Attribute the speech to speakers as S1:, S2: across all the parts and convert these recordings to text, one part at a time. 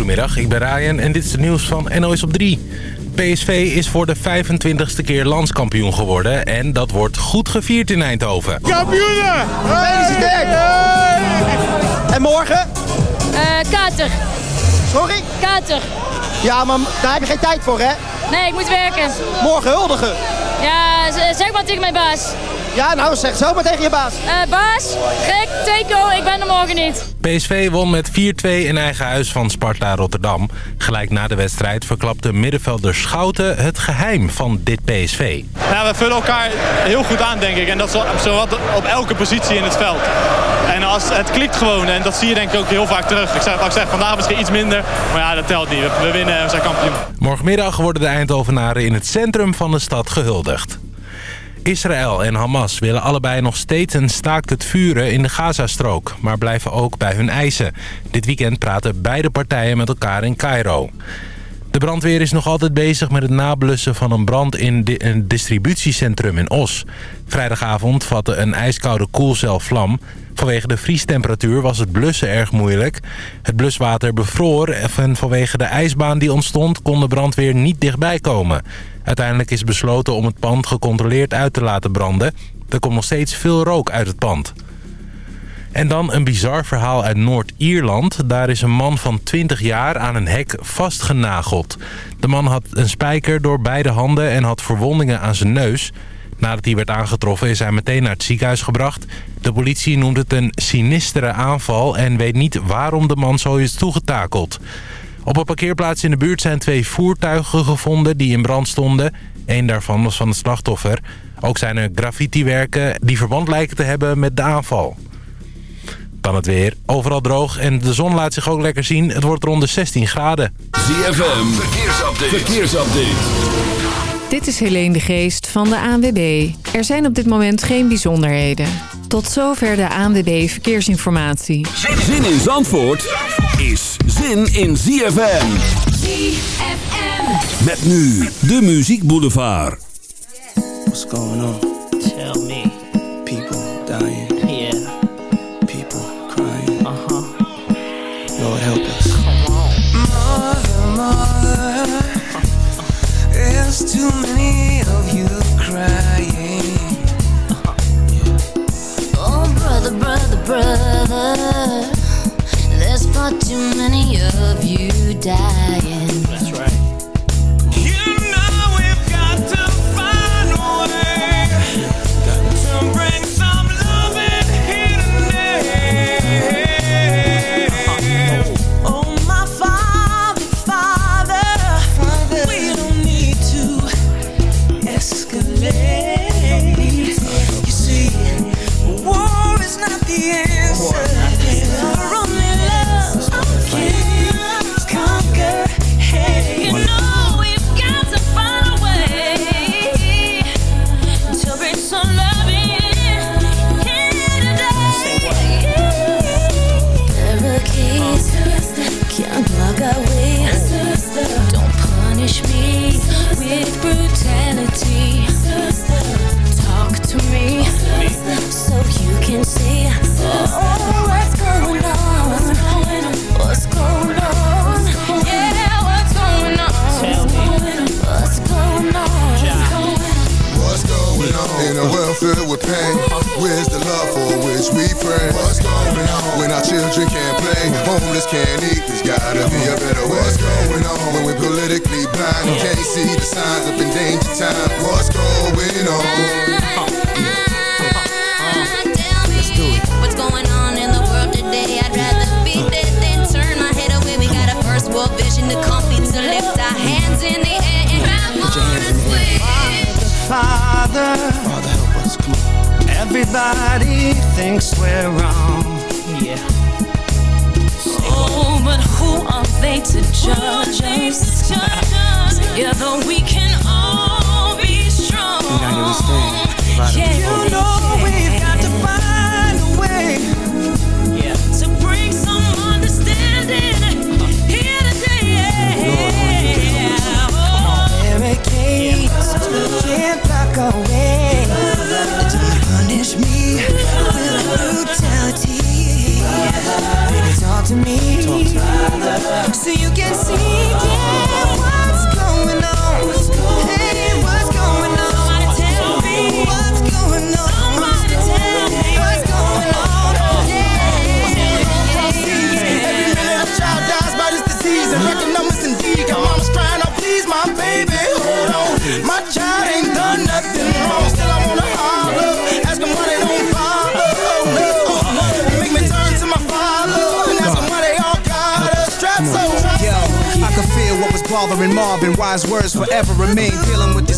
S1: Goedemiddag, ik ben Ryan en dit is het nieuws van NOS op 3. PSV is voor de 25ste keer landskampioen geworden en dat wordt goed gevierd in Eindhoven.
S2: Kampioenen! Gefeliciteerd! En morgen?
S3: Eh, kater.
S2: Sorry?
S3: Kater.
S2: Ja, maar daar heb je geen tijd voor, hè?
S3: Nee, ik moet werken.
S2: Morgen huldigen.
S3: Ja, zeg maar tegen mijn baas.
S2: Ja, nou zeg zo maar tegen je baas.
S3: Eh, baas, gek, teko, ik ben er morgen niet.
S1: PSV won met 4-2 in eigen huis van Sparta Rotterdam. Gelijk na de wedstrijd verklapte middenvelder Schouten het geheim van dit PSV.
S4: Ja, we vullen elkaar heel goed aan, denk ik. En dat is zowat op elke positie in het veld. En als, het klikt gewoon en dat zie je denk ik ook heel vaak terug. Ik zeg, wat ik zeg vandaag misschien iets minder, maar ja, dat telt niet. We, we winnen en we zijn kampioen.
S1: Morgenmiddag worden de Eindhovenaren in het centrum van de stad gehuldigd. Israël en Hamas willen allebei nog steeds een staakt het vuren in de Gazastrook... maar blijven ook bij hun eisen. Dit weekend praten beide partijen met elkaar in Cairo. De brandweer is nog altijd bezig met het nablussen van een brand in een distributiecentrum in Os. Vrijdagavond vatte een ijskoude koelcel vlam. Vanwege de vriestemperatuur was het blussen erg moeilijk. Het bluswater bevroor en vanwege de ijsbaan die ontstond kon de brandweer niet dichtbij komen. Uiteindelijk is besloten om het pand gecontroleerd uit te laten branden. Er komt nog steeds veel rook uit het pand. En dan een bizar verhaal uit Noord-Ierland. Daar is een man van 20 jaar aan een hek vastgenageld. De man had een spijker door beide handen en had verwondingen aan zijn neus. Nadat hij werd aangetroffen is hij meteen naar het ziekenhuis gebracht. De politie noemt het een sinistere aanval en weet niet waarom de man zo is toegetakeld. Op een parkeerplaats in de buurt zijn twee voertuigen gevonden die in brand stonden. Eén daarvan was van het slachtoffer. Ook zijn er graffitiwerken die verband lijken te hebben met de aanval. Dan het weer. Overal droog en de zon laat zich ook lekker zien. Het wordt rond de 16 graden.
S5: ZFM, verkeersupdate. verkeersupdate.
S6: Dit is Helene de Geest van de ANWB. Er zijn op dit moment geen bijzonderheden. Tot zover de ANWB Verkeersinformatie.
S5: Zin in Zandvoort is zin in ZFM.
S7: ZFM.
S5: Met nu de Muziek Boulevard.
S8: What's going on?
S9: Of you
S7: dying.
S10: Time. What's going on?
S7: Tell me what's going on in the world today. I'd rather be dead than turn my head away. We got a first world vision to compete to lift our hands in the air and have more to swing.
S9: Father,
S8: Father help us, come on.
S9: everybody thinks we're wrong.
S11: Yeah.
S7: Oh, but who are they to judge us? Together we can all Yeah.
S9: You know we've got to find a way
S11: Yeah.
S7: To bring some understanding here today. Oh.
S9: can't block our way. Don't punish me with brutality. Baby, talk to me so you can see
S12: bothering Marvin. Wise words forever remain. Dealing with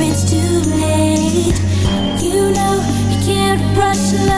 S7: It's too late. You know you can't rush love.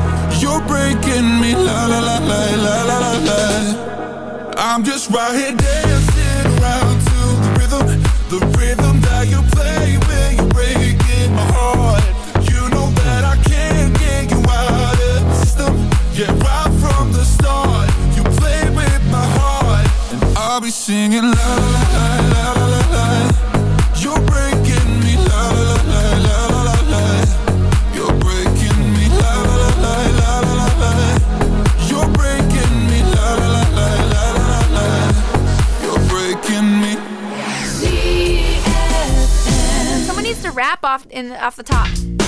S13: breaking me la la la la la la la la. I'm just right here dancing around to the rhythm, the rhythm
S14: off the top.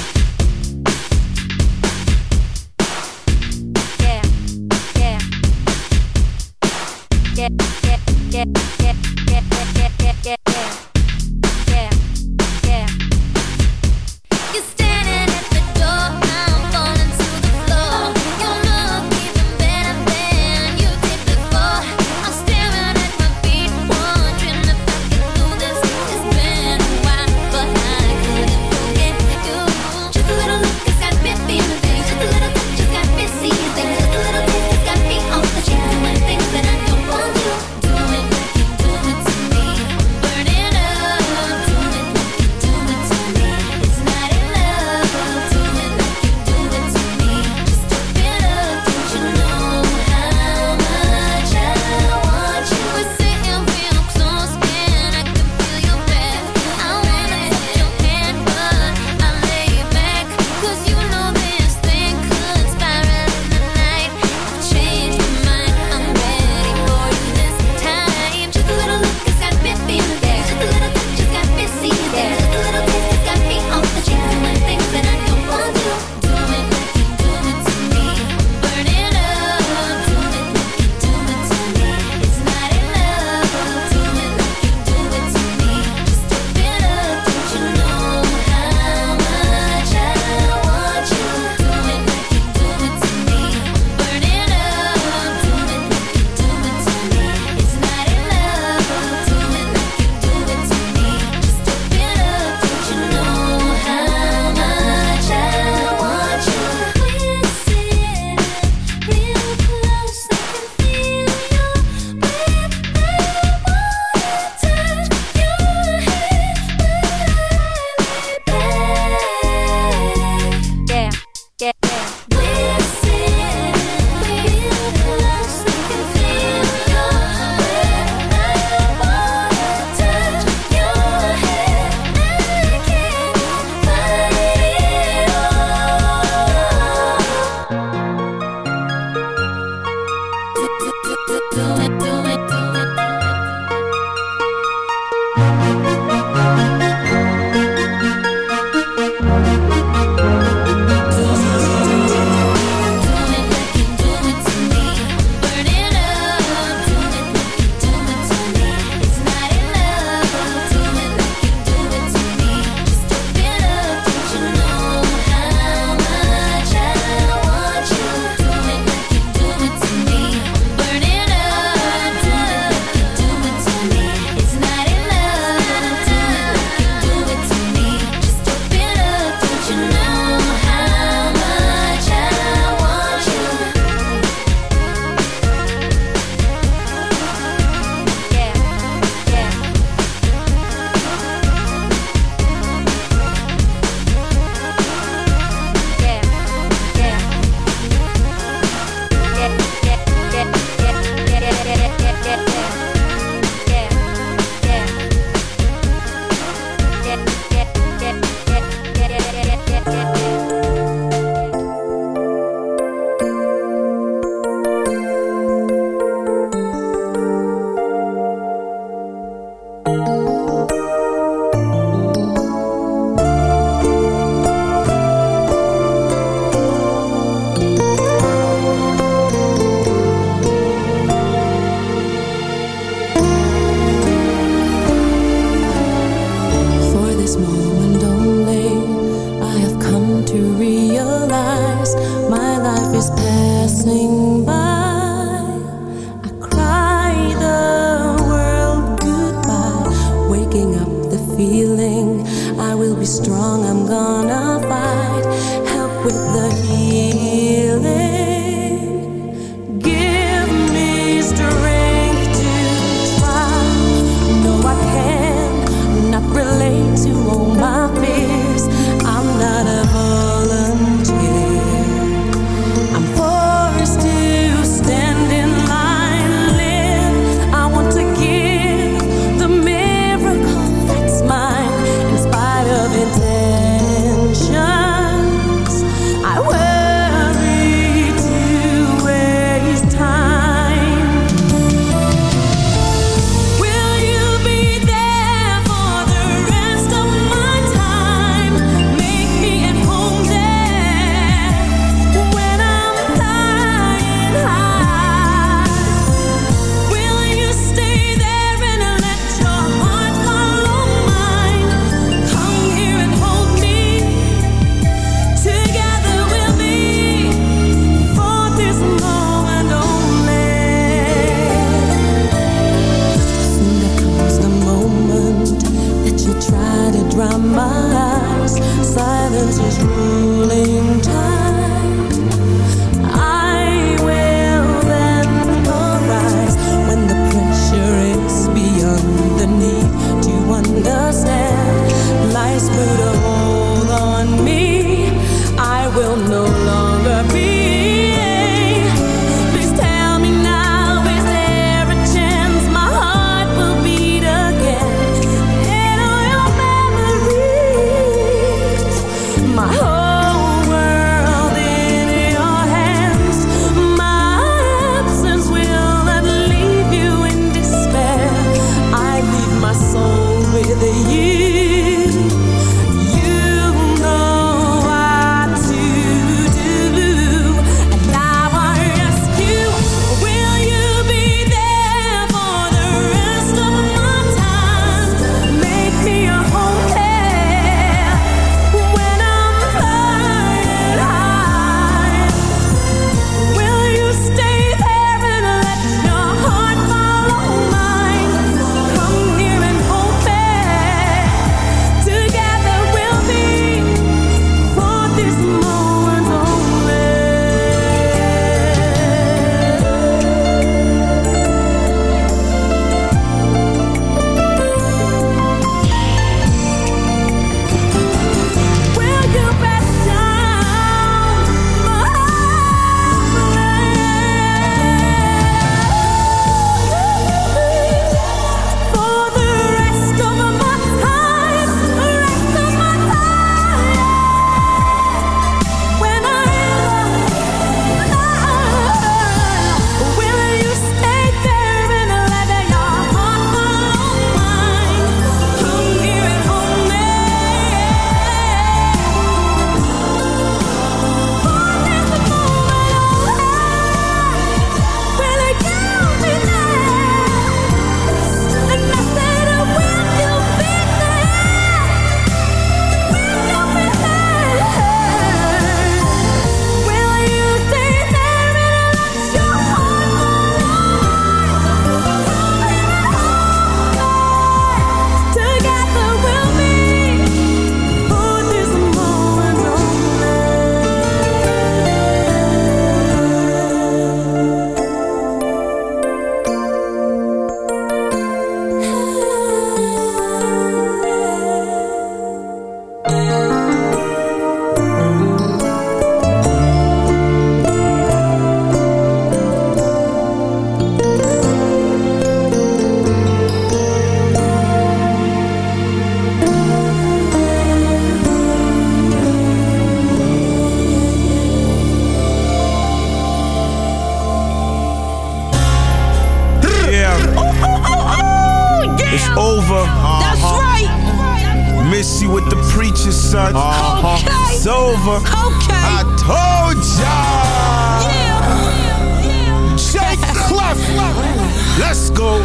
S15: Go.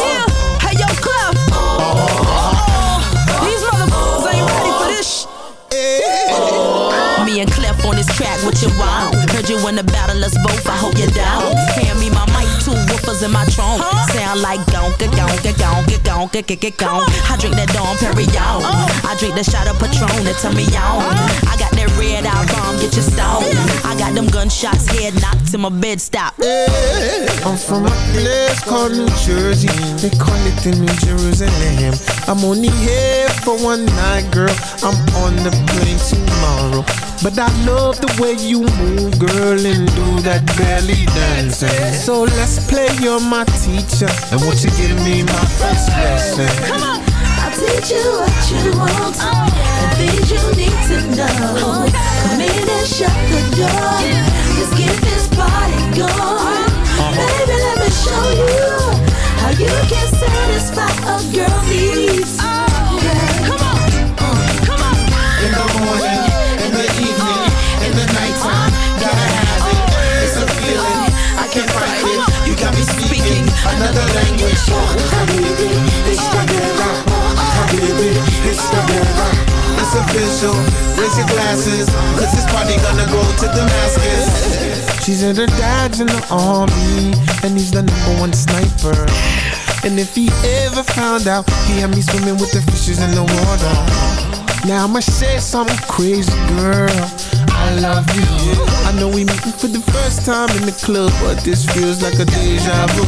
S16: Yeah. Hey, yo, Clef. Oh, these motherfuckers ain't ready for this sh- Me and Clef on this track, what you want? Heard you in the battle, let's both, I hope you're down. Hand me two woofers in my trunk. Sound like gonka, gonka, gonka, gonka, gonka, gonka. I drink that Dom Perignon. Oh. I drink that shot of Patron that turn me on. I got that red eye bomb, get you stoned. I got them gunshots, head knocked till my bed stop.
S15: I'm from a place called New Jersey. They call it the New Jerusalem. I'm only here for one night, girl. I'm on the plane tomorrow. But I love the way you move, girl, and do that belly dancing. So let's play, you're my teacher. And won't you give me my first lesson?
S9: Come on. I'll teach you what you want and things you need to know. Come in and shut the door. Let's get this party going. Uh-huh. Baby, let me show you how you can satisfy a girl needs. Yeah.
S15: Habibi, it's the guerra. Habibi, it's
S17: official, raise your this party gonna go to Damascus.
S15: Her dad's in the army, and he's the number one sniper. And if he ever found out, he had me swimming with the fishes in the water. Now I'ma say something crazy, girl. I love you. I know we meeting for the first time in the club, but this feels like a deja vu.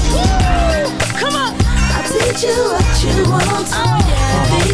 S9: Come on. I'll teach you what you want and things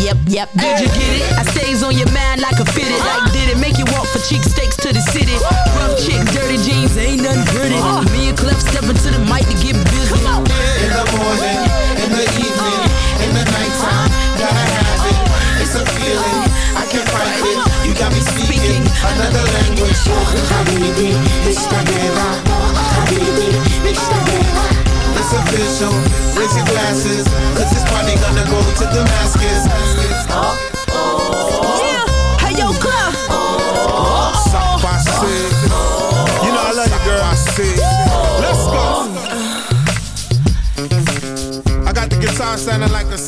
S16: Yep, yep, did you get it? I stays on your mind like a fitted. Like, did it make you walk for cheek steaks to the city? Rough chick, dirty jeans, ain't nothing pretty. Me and Clef stepping to the mic to get busy.
S17: In the morning, in the evening, uh, in the nighttime, gotta have it. Uh, it's a uh, feeling, I can't fight it. You got me speaking another language. Habibi, it's the guerra. Official, raise your glasses, cause this party gonna go to Damascus. Oh.
S16: Yeah, hey yo, Clef.
S15: Suck by Sid. You know I love you, girl. I see. Let's go. Oh. I got the guitar sounding like a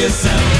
S8: yourself.